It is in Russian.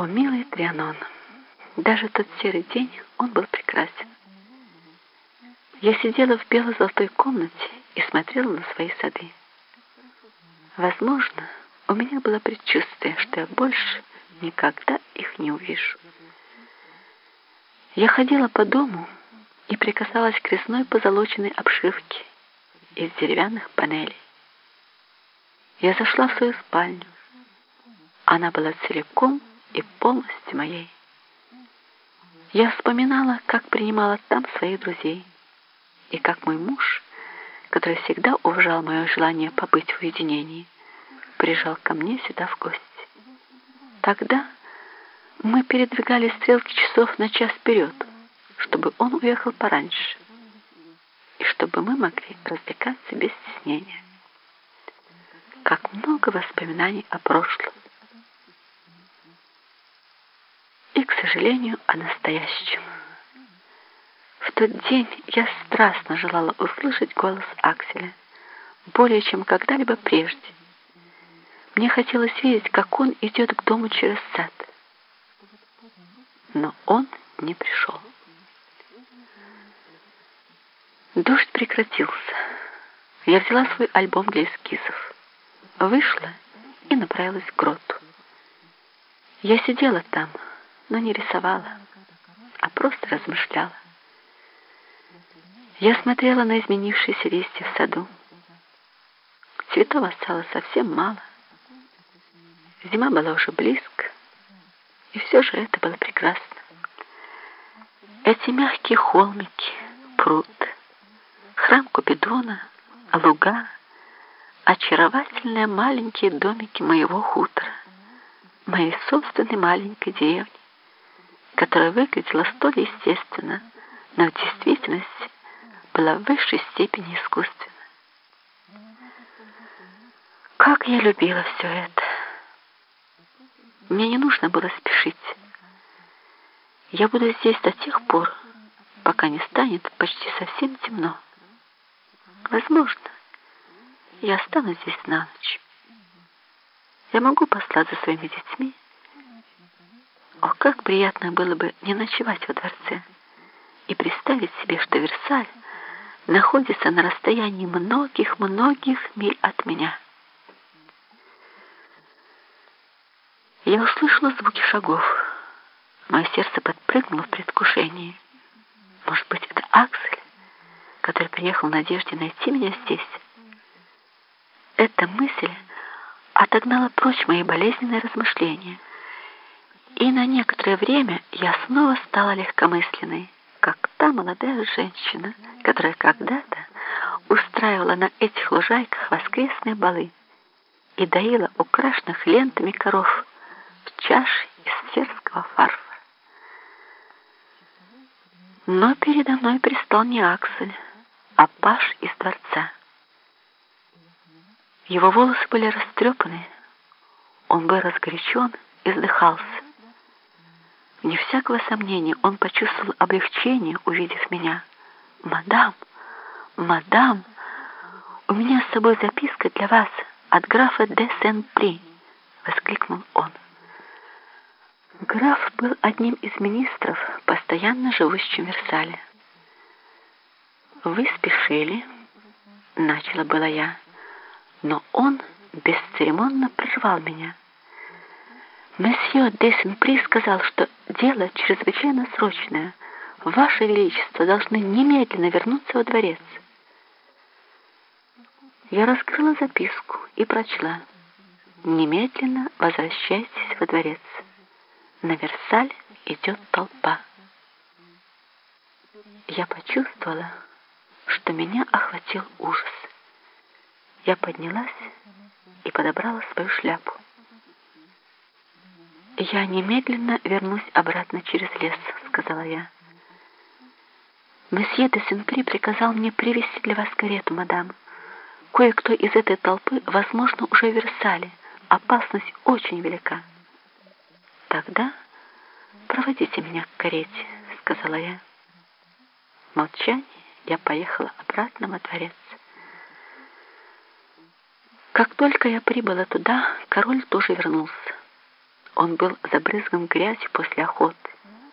О, милый Трианон, даже тот серый день он был прекрасен. Я сидела в бело-золотой комнате и смотрела на свои сады. Возможно, у меня было предчувствие, что я больше никогда их не увижу. Я ходила по дому и прикасалась к резной позолоченной обшивке из деревянных панелей. Я зашла в свою спальню. Она была целиком и полностью моей. Я вспоминала, как принимала там своих друзей, и как мой муж, который всегда уважал мое желание побыть в уединении, приезжал ко мне сюда в гости. Тогда мы передвигали стрелки часов на час вперед, чтобы он уехал пораньше, и чтобы мы могли развлекаться без стеснения. Как много воспоминаний о прошлом. И, к сожалению, о настоящем. В тот день я страстно желала услышать голос Акселя, более чем когда-либо прежде. Мне хотелось видеть, как он идет к дому через сад. Но он не пришел. Дождь прекратился. Я взяла свой альбом для эскизов, вышла и направилась к гроту. Я сидела там, но не рисовала, а просто размышляла. Я смотрела на изменившиеся листья в саду. Цветов осталось совсем мало. Зима была уже близко, и все же это было прекрасно. Эти мягкие холмики, пруд, храм Купидона, луга, очаровательные маленькие домики моего хутора, моей собственной маленькой деревни, которая выглядела столь естественно, но в действительности была в высшей степени искусственна. Как я любила все это! Мне не нужно было спешить. Я буду здесь до тех пор, пока не станет почти совсем темно. Возможно, я останусь здесь на ночь. Я могу послать за своими детьми. О, как приятно было бы не ночевать во дворце и представить себе, что Версаль находится на расстоянии многих-многих миль от меня. Я услышала звуки шагов. Мое сердце подпрыгнуло в предвкушении. Может быть, это Аксель, который приехал в надежде найти меня здесь? Эта мысль отогнала прочь мои болезненные размышления. И на некоторое время я снова стала легкомысленной как та молодая женщина, которая когда-то устраивала на этих лужайках воскресные балы и доила украшенных лентами коров в чаше из серского фарфора. Но передо мной пристал не Аксель, а Паш из дворца. Его волосы были растрепаны, он был разгорячен и вздыхался. Не всякого сомнения, он почувствовал облегчение, увидев меня. «Мадам, мадам, у меня с собой записка для вас от графа де Сен-При», — воскликнул он. Граф был одним из министров, постоянно живущим в Версале. «Вы спешили», — начала была я, но он бесцеремонно прервал меня. Месье Десенпри сказал, что дело чрезвычайно срочное. Ваше Величество должны немедленно вернуться во дворец. Я раскрыла записку и прочла. Немедленно возвращайтесь во дворец. На Версаль идет толпа. Я почувствовала, что меня охватил ужас. Я поднялась и подобрала свою шляпу. «Я немедленно вернусь обратно через лес», — сказала я. «Месье де Сенпри приказал мне привезти для вас карету, мадам. Кое-кто из этой толпы, возможно, уже в Версале. Опасность очень велика». «Тогда проводите меня к карете», — сказала я. В молчании я поехала обратно во дворец. Как только я прибыла туда, король тоже вернулся. Он был забрызган грязью после охоты.